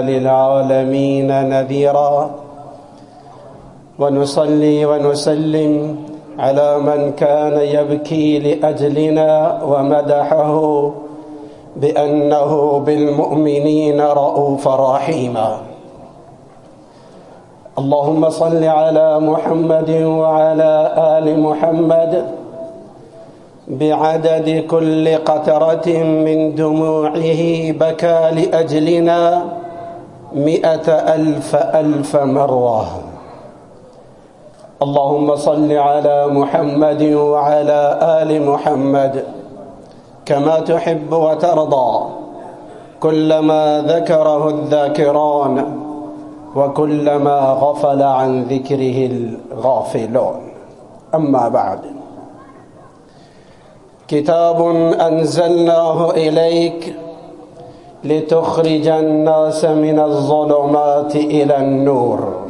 للعالمين نذيرا. ونصلي ونسلم على من كان يبكي لأجلنا ومدحه بأنه بالمؤمنين رؤوف رحيما. اللهم صل على محمد وعلى آل محمد بعدد كل قطرة من دموعه بكى لأجلنا مئة ألف ألف مرة. اللهم صل على محمد وعلى آل محمد كما تحب وترضى. كلما ذكره الذاكران وكلما غفل عن ذكره الغافلون. أما بعد. كتاب أنزلناه إليك لتخرج الناس من الظلمات إلى النور.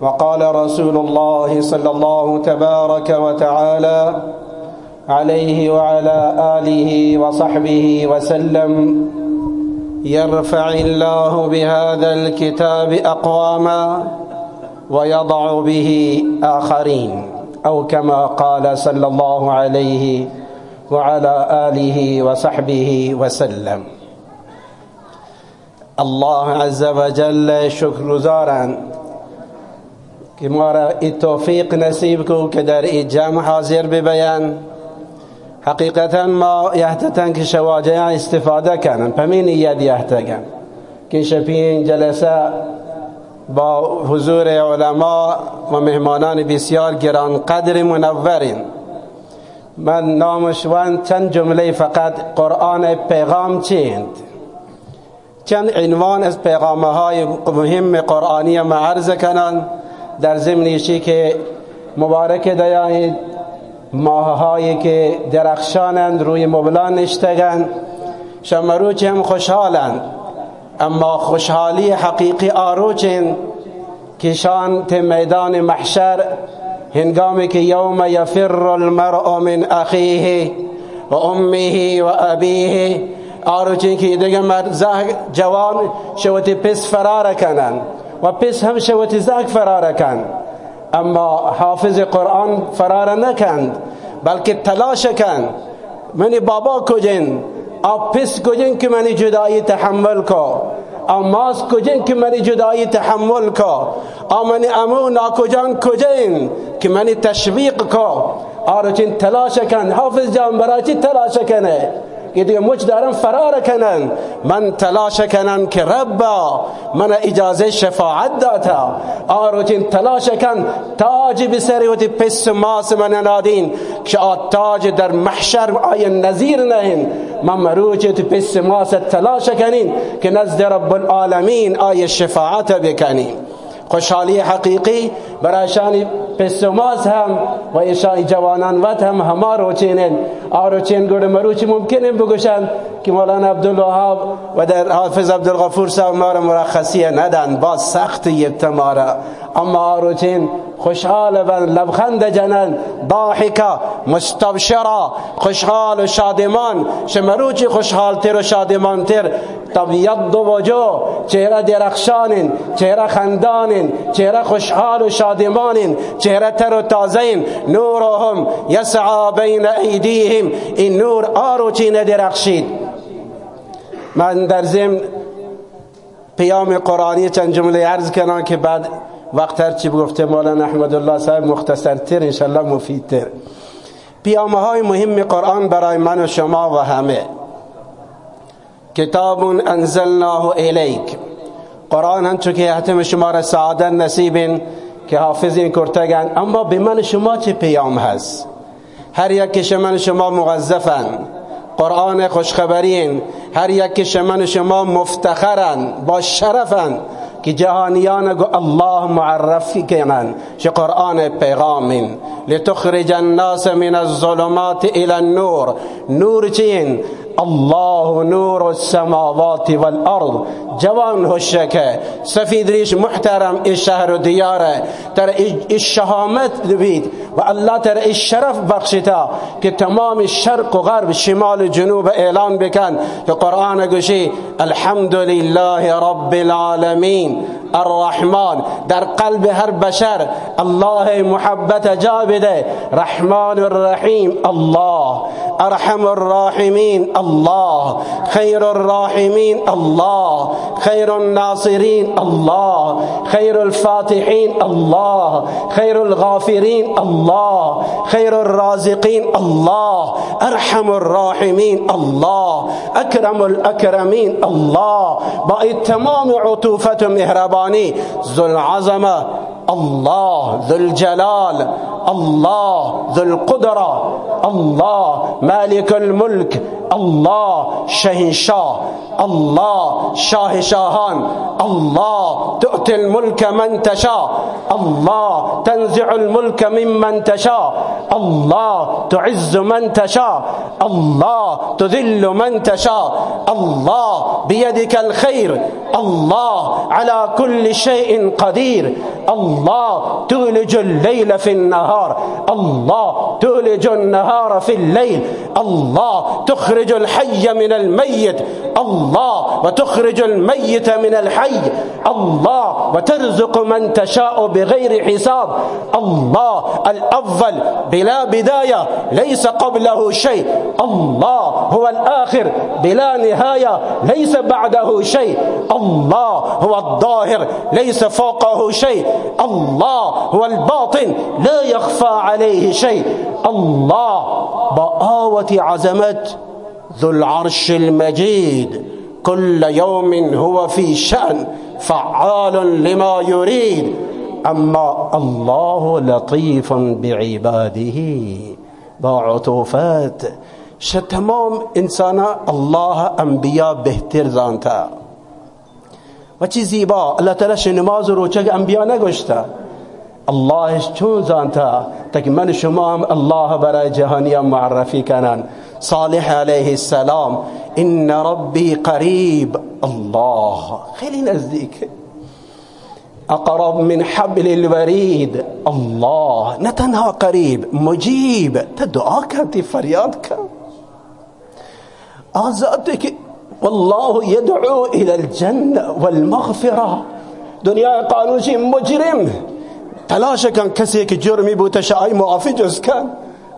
وقال رسول الله صلى الله تبارك وتعالى عليه وعلى آله وصحبه وسلم يرفع الله بهذا الكتاب أقواما ويضع به آخرين أو كما قال صلى الله عليه وسلم وعلى آله وصحبه وسلم. الله عز وجل شکر زارن که ما را توفیق نصیب کو که در این جمع حاضر ببین حقیقتا ما یهتتن که استفادة کنن پمین ید یهتگن که شپین جلسة با حضور علما و مهمانان بسیار گران قدر منورین. من نامشوان چند جمله فقط قرآن پیغام چیند؟ چند عنوان از پیغامه های مهم قرآنی ما عرض کنن در ضمنیشی که مبارک دیانید ماههایی که درخشانند روی مبلان نشتگند. شمروچ هم خوشحالند. اما خوشحالی حقیقی آروچین که شان میدان محشر هنگامی که یوم یفر المرء من اخیه و امه و ابیه آروچین که دیگه مرد جوان شوتی پس فرار کنن و پس هم شوتی زاک فرار کن. اما حافظ قرآن فرار نکند بلکه تلاش کن. منی بابا کجین؟ آپ پس کجین که منی جدایی تحمل کو ماس کجین که منی جدایی تحمل کا؟ آمنی امو ناکجان کجین که منی تشویق کا؟ آرچین تلاش کن حافظ جان برای چی تلاش کنه؟ که دیگه مچ دارن فرار کنن. من تلاش کنن که ربا من اجازه شفاعت داتا. آروچین تلاش کن تاج بسری و پس ماس من نادین. که تاج در محشر آی نظیر نهین. من مروچ تو پس ماس تلاش کنین که نزد رب العالمین آی شفاعت بکنین. خوشحالی حقیقی برای شان پسوماز هم و ایشان جوانان وقت هم همه روچینن آروچین گوڑ مروچی ممکنه بگوشن که مولانا عبدالوهاب و در حافظ عبدالغفور صاحب ما مرخصیه ندن با سخت یتمارا اما آروچین خوشحال و لبخند جنن ضاحکا مستبشرا خوشحال و شادمان. شمروچی خوشحال تر و شادمان تر. طبیعت دو وجو چهره درخشانین چهره خندانین چهره خوشحال و شادمانین چهره تر و تازین نورهم یسعا بین ایدیهم. این نور آروچی ندرخشید. من در ضمن پیام قرآنی چند جمله عرض کنم که بعد وقت هرچی بگفته مولانا احمد الله صاحب مختصرتر انشالله مفیدتر. پیامه های مهم قرآن برای من و شما و همه. کتاب انزلناه الیک. قرآن هم که حتم شما را سعادت نصیبین. که حافظین کرتگن اما به من شما چه پیام هست؟ هر یک شما شما مغذفن قرآن خوشخبرین هر یک شما شما مفتخرن با شرفن که جهانیان گو الله معرفی کنن چه قرآن پیغامین. لتخرج الناس من الظلمات الى النور. نور چین؟ الله نور السماوات والأرض. جوان هشکه سفید ریش محترم این شهر و دیاره تر این شهامت بید و الله تر شرف بخشیتا که تمام شرق و غرب شمال جنوب اعلان بکن که قرآن گوشی الحمد لله رب العالمین الرحمن در قلب هر بشر الله محبت جا بده. رحمان الرحیم الله ارحم الراحمین الله خیر الراحمین الله خیر الناصرین الله خیر الفاتحین الله خیر الغافرین الله. خیر الرازقین الله. أرحم الراحمین الله. اکرم الاکرمین الله. با تمام عطوفت و مهربانی ذو العظمة الله. ذو الجلال. الله ذو القدرة الله مالك الملك الله شهنشاه الله شاه شاهان الله تؤتي الملك من تشاء الله تنزع الملك ممن تشاء الله تعز من تشاء الله تذل من تشاء الله بيدك الخير الله على كل شيء قدير الله تولج الليل في النهار. الله تولج النهار في الليل. الله تخرج الحي من الميت. الله وتخرج الميت من الحي. الله وترزق من تشاء بغير حساب. الله الأول بلا بداية ليس قبله شيء. الله هو الآخر بلا نهاية ليس بعده شيء. الله هو الظاهر ليس فوقه شيء. الله هو الباطن لا يخفى عليه شيء. الله بآوة عزمت ذو العرش المجيد. كل يوم هو في شأن فعال لما يريد. أما الله لطيف بعباده. با عطوفات تمام انسان الله انبیا بهتر زانتا و چی زیبا الله تعالی نماز و روچک انبیا نگشته الله چون تک من شما هم الله برای جهانی معرفی کنن صالح علیه السلام. إن ربی قریب الله. خیلی نزدیک أقرب من حبل الورید الله. نه تنها قریب مجیب تا دعا کردی فریاد کرد آزاده که والله يدعو إلى الجنة والمغفرة. دنیا قانونشی مجرم. تلاش که جرمی بوده شای معافی جز کن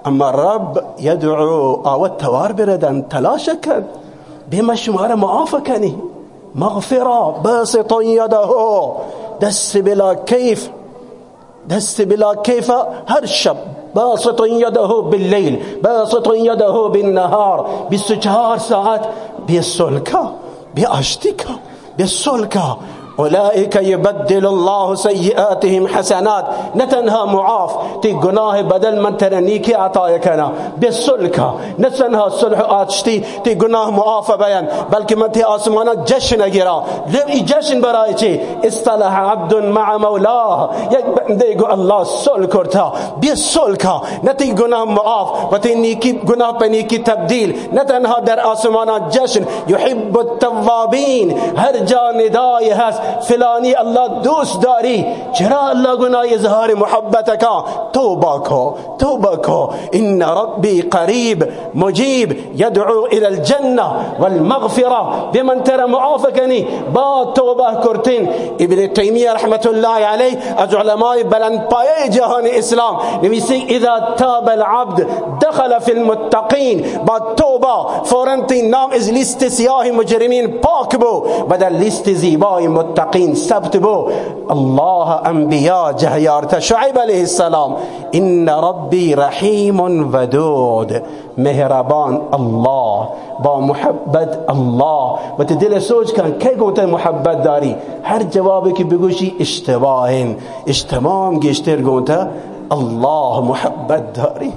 أما رب يدعو آوت توار بردن تلاش کن بما شما معاف کنی مغفرة باسط يده. دست بلا كيف. دست بلا كيف هر شب باسط يده بالليل. باسط يده بالنهار. بالسجار ساعات. بالسلكة بأشتكى بالسلكة أولئك يبدل الله سيئاتهم حسنات. نتنها معاف. تي گناه بدل من ترنيكي عطايا كنا. بالسلكة. نتنها صلح آتشتي. تي گناه معاف بيان. بلکه من تي آسمانا جشن گرا لبي جشن برای چي اصطلح عبد مع مولاه. یک بنده گو الله صلح کرتا بالسلكة. نتي گناه معاف. و تی نیکی گناه په نیکی نتنها در آسمانا جشن يحب التوابين. هر جا ندای هست فلانی الله دوست داری. چرا الله گناه اظهار محبت کا؟ توبه کو توبه کو. ان ربی قریب مجیب يدعو إلى الجنة والمغفرة. بمن ترى معافکنی با توبه کرتین. ابن تیمیه رحمت الله علیه از علماء بلند پایه جهان اسلام نویسی اذا تاب العبد دخل في المتقین. با توبه فورا نام از لیست سیاه مجرمین پاک بو. بدل لیست زیبای متقین ثبت بو الله انبیا جهیارت شعیب علیه السلام. إن ربی رحیم ودود. مهربان الله. با محبت الله. و دل سوچ کن. کی گوته محبت داری؟ هر جوابی که بگوشی اشتباهن اشتمام گشتر گوته. الله محبت داری.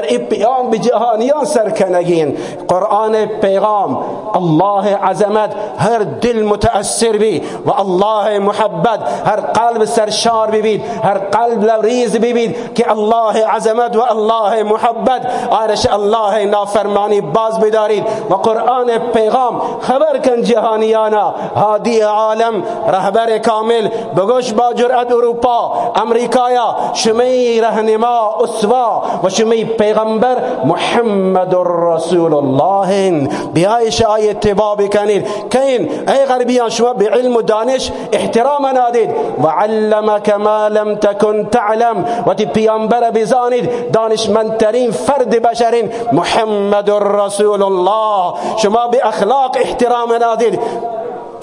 این پیام به جهانیان سرکنگین قرآن پیغام الله عظمت هر دل متأثر بی و الله محبت هر قلب سرشار ببید هر قلب لوریز ببید که الله عظمت و الله محبت. آرش الله نافرمانی باز بدارید. و قرآن پیغام خبر کن جهانیانا. هادی عالم رهبر کامل. بگوش با جرأت اروپا امریکایا. شمی رهنما اسوا. و شمی پیغمبر محمد رسول الله بیایش آیه اتباع بکنید کین ای غربیان شما به علم و دانش احترام نادید. و علمك ما لم تكن تعلم. و تی پیامبر بزانید دانشمندترین فرد بشرین محمد رسول الله. شما به اخلاق احترام نادید.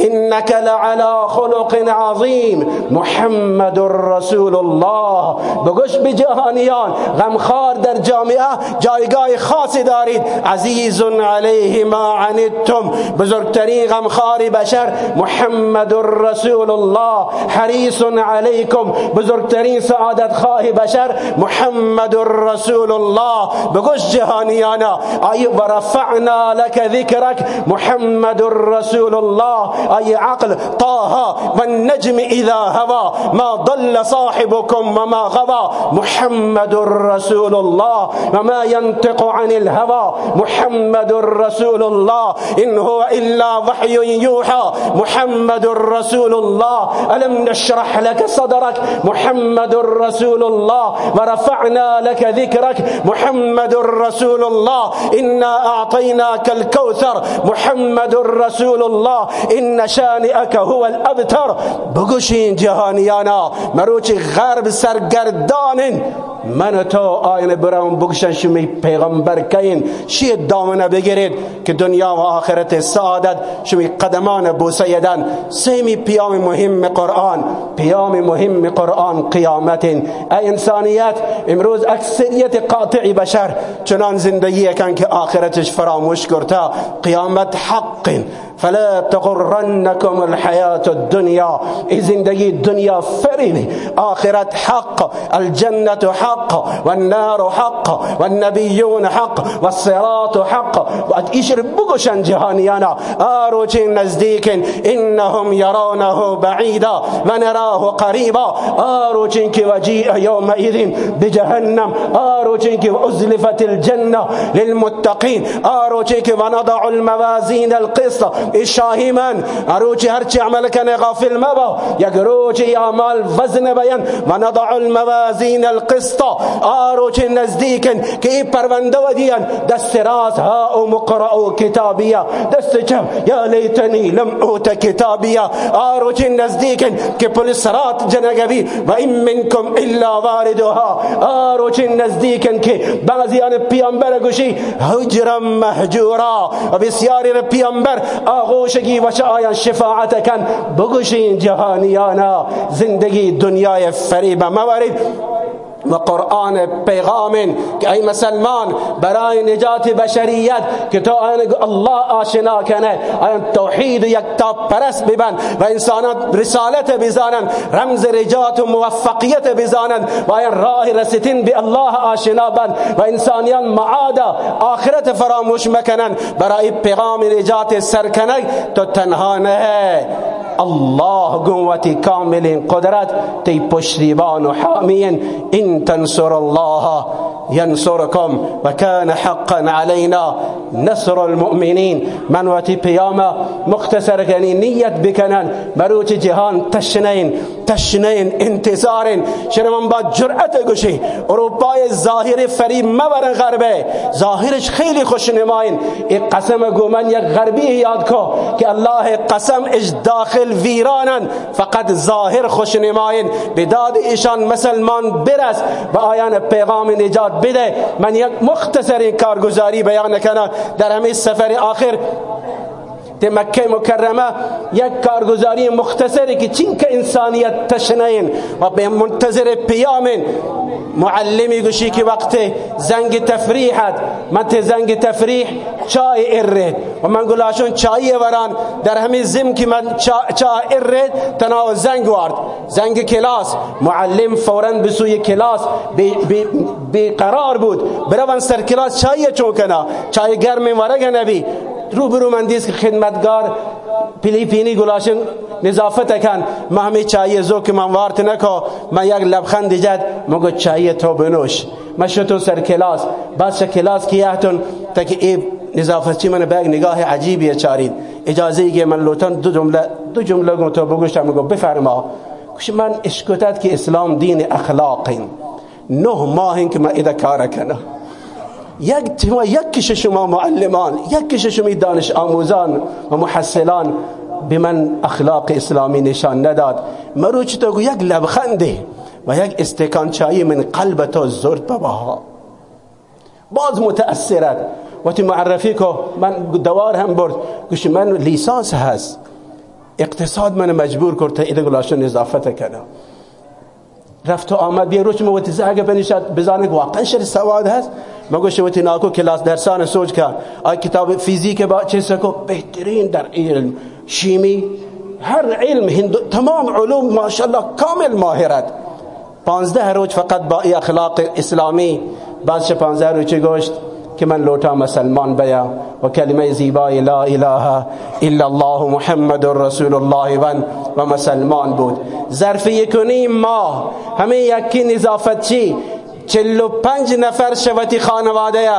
إنك لعلى خلق عظيم. محمد رسول الله. بگوش به جهانیان. غمخوار در جامعه. جایگاه خاصی دارید. عزیز علیه ما عنتم بزرگترین غمخوار بشر. محمد رسول الله. حریص علیکم. بزرگترین سعادت خواه بشر. محمد رسول الله. بگوش جهانیانا. ای ورفعنا لك ذکرک. محمد رسول الله. أي عقل طه والنجم إذا هوى ما ضل صاحبكم وما غوى. محمد رسول الله وما ينطق عن الهوى. محمد رسول الله إن هو إلا وحي يوحى. محمد رسول الله ألم نشرح لك صدرك؟ محمد رسول الله ورفعنا لك ذكرك. محمد رسول الله إنا أعطيناك الكوثر. محمد رسول الله إن شانئك هو الابتر. بگوشین جهانیانا. مروچ غرب سرگردانن من تو آینه برام بگشن شمی پیغمبر کین. شی دامنه بگیرید که دنیا و آخرت سعادت. شمی قدمان بوسه یدن سیمی پیام مهم قرآن. پیام مهم قرآن قیامت ای انسانیت امروز اکثریت قاطع بشر چنان زندگی کن که آخرتش فراموش کرتا قیامت حق فلا تغرنكم الحياة الدنيا. زندگی دنیا فریب آخرت حق الجنة حق والنار حق والنبيون حق والصراط حق. و ایشر بگوشن جهانیانا آروچین نزدیکن إنهم يرونه بعيدا ونراه قريبا. آروچین که وجیع يومئذ بجهنم. آروچین که أزلفت الجنة للمتقين. آروچین که ونضع الموازين القسط. شاهی من اروچی هرچی عمل کنه غافل مبا. روچی اعمال وزن بیان و نضع الموازین القسط. آروچی نزدیکن که این پرونده و دیان دست راست ها و مقرأ کتابیا دست چم یا لیتنی لم أوت کتابیا آروچی نزدیکن که پلیس رات جنگبی و این منکم إلا واردها. آروچی نزدیکن که بعضیان پیامبر گوشی. حجرا محجورا. و بسیاری پیامبر آغوشگی و چه آیان شفاعت کن بگوشین جهانیانا. زندگی دنیای فریب موارد و قرآن پیغام که ای مسلمان برای نجات بشریت که تو الله آشنا کنه آن توحید و یکتا پرست ببن و انسانات رسالت بزانن رمز رجات و موفقیت بزانن و این راه رسیتن به الله آشنا بن و انسانیان معادا آخرت فراموش مکنن برای پیغام نجات سرکنگ تو تنها نه. الله قوة كامل قدرت تي پشتیبان و حامین إن تنصر الله ينصركم وكان حقا علينا. نصر المؤمنين. من وتی پیاما مختصر کنی نیت بکنن. مروچ جهان تشنین؟ تشنین انتظارین. شرمان با جرأت گوشی. اروپای ظاهر فریب مبر غربه. ظاهرش خیلی خوشنماین این قسم گومن یک غربی یاد کو که الله قسم اش داخل ویرانن. فقط ظاهر خوشنماین بداد ایشان مسلمان برس. و آیان پیغام نجات بده. من یک مختصر کارگزاری بیان کنم. در همین سفر آخر تی مکه مکرمه یک کارگزاری مختصری که چین که انسانیت تشنین و به منتظر پیامین معلمی گوشی که وقت زنگ تفریحت من ته زنگ تفریح چای ارد و من گلاشون چای وران. در همین زم که من چای ارد تناو زنگ وارد. زنگ کلاس. معلم فورا بسوی کلاس بی قرار بود. بروان سر کلاس چای چون چای گرم ورگ نبی. روبرو من دیست که خدمتگار فیلیپینی گلاشن نظافت کن ما همه چایی زو که من وارت نکو من یک لبخند جد. مگو چایی تو بنوش. ما شتو سر کلاس. بعد کلاس کیهتون تا که ای نظافتچی من به نگاه عجیبی چارید. اجازه ای که من لوتان دو جمله دو جمله گو تو بگوشتم. مگو بفرما. کش من اشکتت که اسلام دین اخلاقین. نه ماه که من ایده کار کنه یک یک یکیش شما معلمان یکیش شما دانش آموزان و محصلان به من اخلاق اسلامی نشان نداد. مروچ تو یک لبخنده و یک استکان چای من قلب تو زرد بباها باز متأثرت. وقتی معرفی که من دوار هم برد گوش من لیسانس هست. اقتصاد من مجبور کرد تا ایده گلاشون اضافت کنم. رفت و آمد بیا روش موتی زاگه بنشد بزانه واقعا شر سواد هست. مگو شوتی ناکو کلاس درسان سوچ که آی کتاب فیزیک با چه سکو؟ بهترین در علم. شیمی هر علم هندو تمام علوم ماشاءالله کامل ماهرت. پانزده روز فقط با ای اخلاق اسلامی. بعدش پانزده روز گوشت که من لوتا مسلمان بیا. و کلمه زیبای لا اله الا الله محمد رسول الله ون و مسلمان بود. ظرف یکنی ماه. همه یکی نظافت چی؟ چلو پنج نفر شوتی خانواده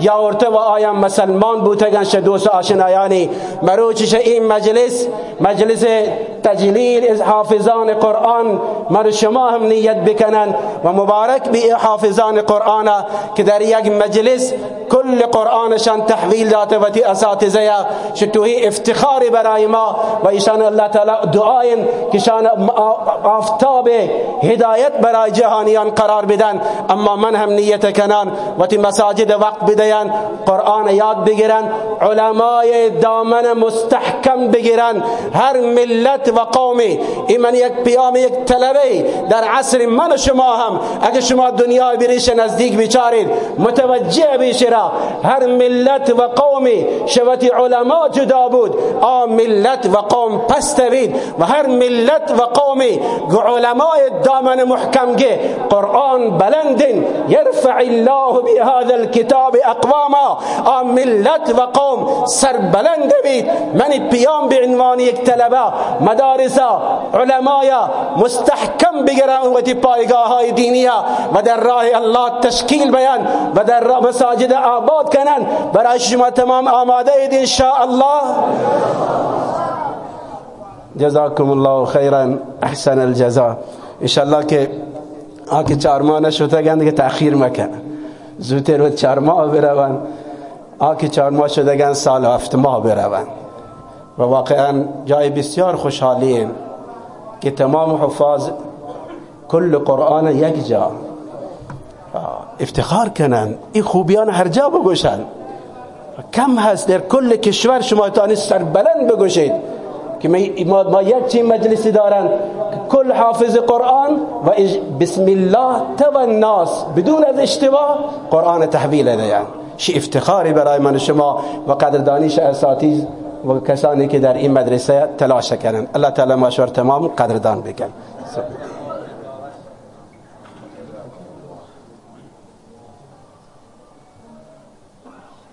یا ارته و آیا مسلمان بودگن دوست آشنایانی. مروچش این مجلس مجلس تجلیل از حافظان قرآن مر شما هم نیت بکنن و مبارک بی حافظان قرآن که در یک مجلس کل قرآنشان تحویل داته و تی اساتذه شتوهی افتخار برای ما و ایشان الله تعالی دعاین که شان آفتاب هدایت برای جهانیان قرار بدن. اما من هم نیت کنان و تی مساجد وقت بدین قرآن یاد بگیرن علمای دامن مستحکم بگیرن هر ملت و قومی. این من یک پیام یک طلبه در عصر من و شما هم. اگه شما دنیا بریش نزدیک بیچارید متوجه بیشرا هر ملت و قومی شوتی علما جدا بود. آ ملت و قوم پست بید. و هر ملت و قومی علمای دامن محکم گه. قرآن بلندن. يرفع الله بهذا الكتاب اقواما. آ ملت و قوم سر بلند بید. من پیام به عنوان یک طلبه. مدارسا علمایا مستحکم بگیرن و پایگاه های دینی و در راه الله تشکیل بیان و در مساجد آباد کنن. برای شما تمام آماده اید ان الله جزاكم الله خيرا احسن الجزاء ان الله که آکه چهار ماه نشدگند که تأخیر مکن. زودتر و چهار ماه بروند. آکه چهار ماه شدگند سال هفت ماه بروند. و واقعا جای بسیار خوشحالیم که تمام حفاظ کل قرآن یک جا. افتخار کنن. این خوبیان هر جا بگوشن. کم هست در کل کشور شما تانی سر بلند بگوشید که ما, ما یک چین مجلسی دارن کل حافظ قرآن و بسم الله تو الناس بدون از اشتباه قرآن تحویل دیان شی افتخاری برای من شما و قدردانیش اساتید و کسانی که در این مدرسه تلاش کردن. الله تعالی ماشور تمام قدردان بکن